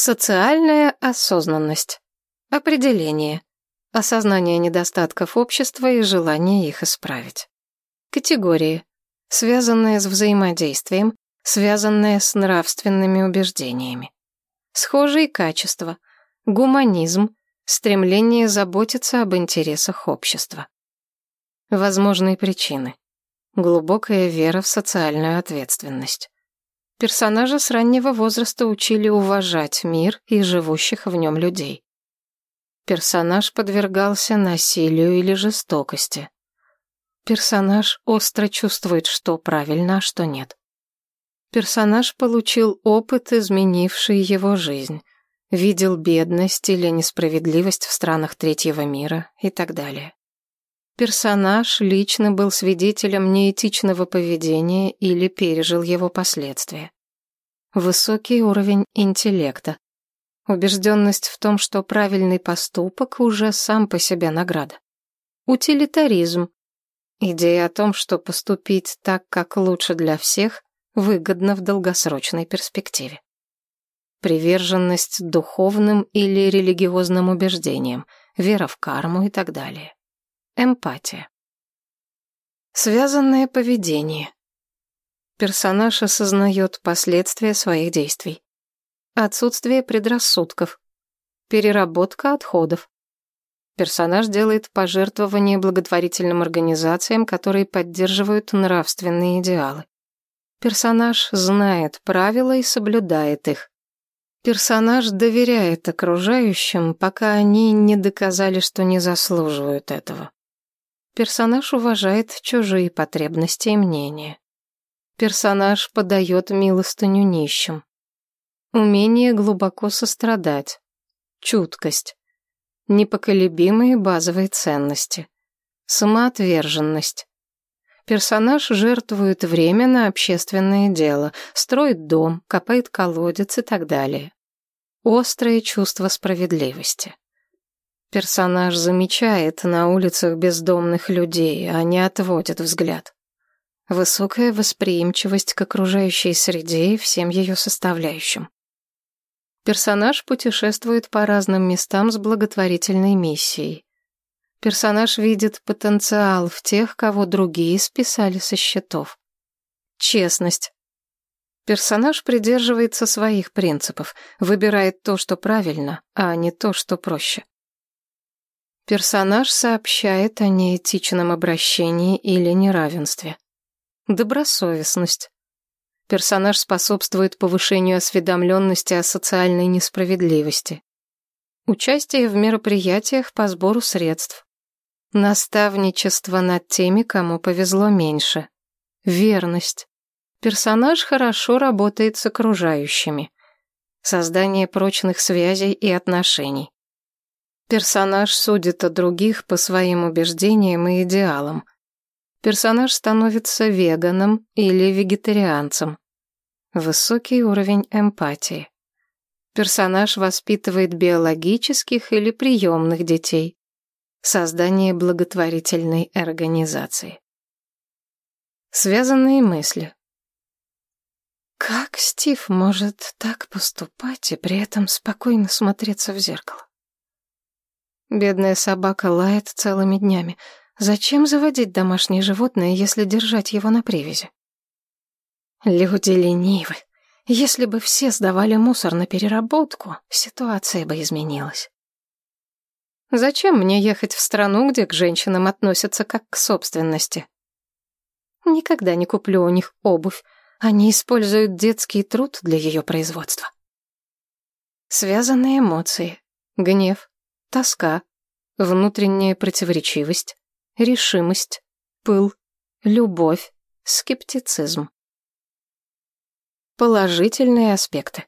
Социальная осознанность. Определение. Осознание недостатков общества и желание их исправить. Категории. Связанные с взаимодействием, связанные с нравственными убеждениями. Схожие качества. Гуманизм, стремление заботиться об интересах общества. Возможные причины. Глубокая вера в социальную ответственность. Персонажа с раннего возраста учили уважать мир и живущих в нем людей. Персонаж подвергался насилию или жестокости. Персонаж остро чувствует, что правильно, а что нет. Персонаж получил опыт, изменивший его жизнь, видел бедность или несправедливость в странах третьего мира и так далее. Персонаж лично был свидетелем неэтичного поведения или пережил его последствия. Высокий уровень интеллекта. Убежденность в том, что правильный поступок уже сам по себе награда. Утилитаризм. Идея о том, что поступить так, как лучше для всех, выгодно в долгосрочной перспективе. Приверженность духовным или религиозным убеждениям, вера в карму и так далее. Эмпатия. Связанное поведение. Персонаж осознает последствия своих действий. Отсутствие предрассудков. Переработка отходов. Персонаж делает пожертвования благотворительным организациям, которые поддерживают нравственные идеалы. Персонаж знает правила и соблюдает их. Персонаж доверяет окружающим, пока они не доказали, что не заслуживают этого. Персонаж уважает чужие потребности и мнения. Персонаж подает милостыню нищим. Умение глубоко сострадать. Чуткость. Непоколебимые базовые ценности. Самоотверженность. Персонаж жертвует время на общественное дело, строит дом, копает колодец и так далее. Острое чувство справедливости. Персонаж замечает на улицах бездомных людей, а не отводит взгляд. Высокая восприимчивость к окружающей среде и всем ее составляющим. Персонаж путешествует по разным местам с благотворительной миссией. Персонаж видит потенциал в тех, кого другие списали со счетов. Честность. Персонаж придерживается своих принципов, выбирает то, что правильно, а не то, что проще. Персонаж сообщает о неэтичном обращении или неравенстве. Добросовестность. Персонаж способствует повышению осведомленности о социальной несправедливости. Участие в мероприятиях по сбору средств. Наставничество над теми, кому повезло меньше. Верность. Персонаж хорошо работает с окружающими. Создание прочных связей и отношений. Персонаж судит о других по своим убеждениям и идеалам. Персонаж становится веганом или вегетарианцем. Высокий уровень эмпатии. Персонаж воспитывает биологических или приемных детей. Создание благотворительной организации. Связанные мысли. Как Стив может так поступать и при этом спокойно смотреться в зеркало? Бедная собака лает целыми днями. Зачем заводить домашнее животное, если держать его на привязи? Люди ленивы. Если бы все сдавали мусор на переработку, ситуация бы изменилась. Зачем мне ехать в страну, где к женщинам относятся как к собственности? Никогда не куплю у них обувь. Они используют детский труд для ее производства. Связанные эмоции. Гнев, тоска, внутренняя противоречивость, решимость, пыл, любовь, скептицизм. Положительные аспекты.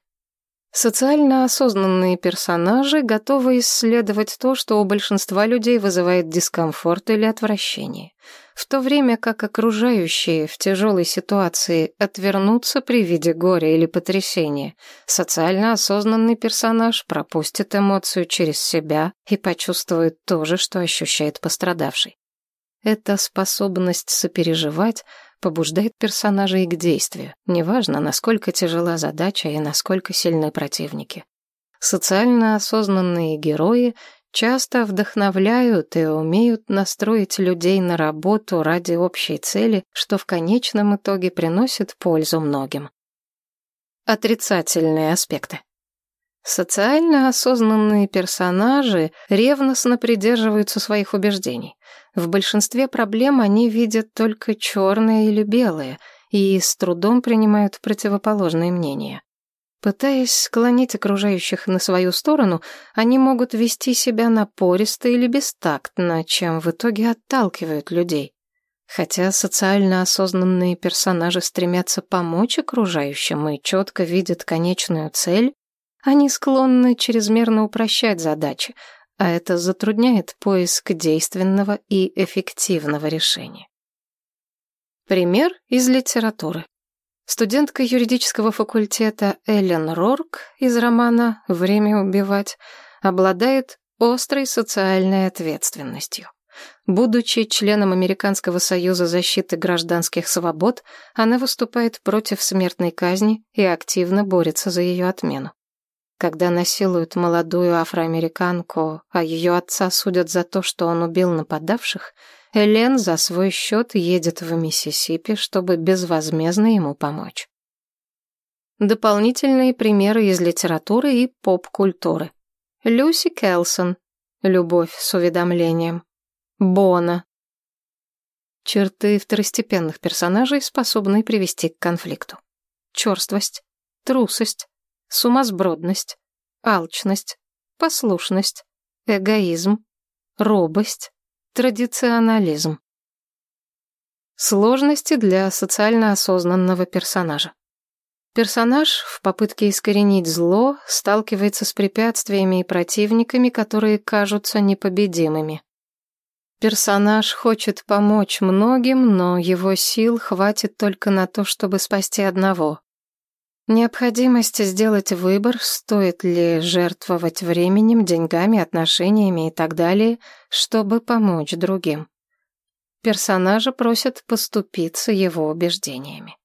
Социально осознанные персонажи готовы исследовать то, что у большинства людей вызывает дискомфорт или отвращение, в то время как окружающие в тяжелой ситуации отвернутся при виде горя или потрясения. Социально осознанный персонаж пропустит эмоцию через себя и почувствует то же, что ощущает пострадавший. Эта способность сопереживать побуждает персонажей к действию, неважно, насколько тяжела задача и насколько сильны противники. Социально осознанные герои часто вдохновляют и умеют настроить людей на работу ради общей цели, что в конечном итоге приносит пользу многим. Отрицательные аспекты. Социально осознанные персонажи ревностно придерживаются своих убеждений. В большинстве проблем они видят только черное или белое и с трудом принимают противоположные мнения. Пытаясь склонить окружающих на свою сторону, они могут вести себя напористо или бестактно, чем в итоге отталкивают людей. Хотя социально осознанные персонажи стремятся помочь окружающим и четко видят конечную цель, они склонны чрезмерно упрощать задачи, а это затрудняет поиск действенного и эффективного решения. Пример из литературы. Студентка юридического факультета Эллен Рорк из романа «Время убивать» обладает острой социальной ответственностью. Будучи членом Американского союза защиты гражданских свобод, она выступает против смертной казни и активно борется за ее отмену. Когда насилуют молодую афроамериканку, а ее отца судят за то, что он убил нападавших, Элен за свой счет едет в Миссисипи, чтобы безвозмездно ему помочь. Дополнительные примеры из литературы и поп-культуры. Люси Келсон. Любовь с уведомлением. Бона. Черты второстепенных персонажей, способные привести к конфликту. Черствость, трусость, сумасбродность, алчность, послушность, эгоизм, робость, Традиционализм. Сложности для социально осознанного персонажа. Персонаж в попытке искоренить зло сталкивается с препятствиями и противниками, которые кажутся непобедимыми. Персонаж хочет помочь многим, но его сил хватит только на то, чтобы спасти одного. Необходимость сделать выбор, стоит ли жертвовать временем, деньгами, отношениями и так далее, чтобы помочь другим. Персонажа просят поступиться его убеждениями.